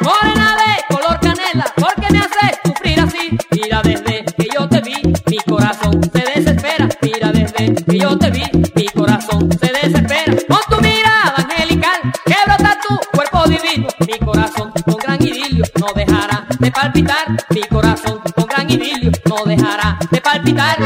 Morena de color canela, ¿por qué me haces sufrir así? Mira desde que yo te vi, mi corazón se desespera. Mira desde que yo te vi, mi corazón se desespera. Con tu mirada angelical, que brota tu cuerpo divino. Mi corazón con gran idilio no dejará de palpitar. Mi corazón con gran idilio no dejará de palpitar.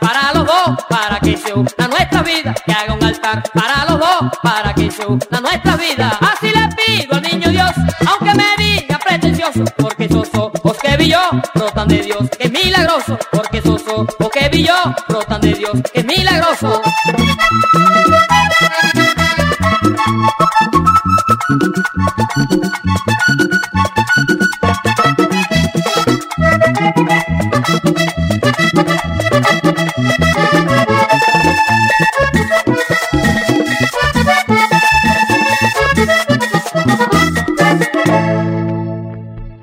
Para los dos, para que se una nuestra vida, que haga un altar para los dos, para que se una nuestra vida. Así le pido al niño Dios, aunque me diga pretencioso, porque esos ojos que vi yo, brotan de Dios, que es milagroso, porque esos ojos que vi yo, brotan de Dios, que es milagroso.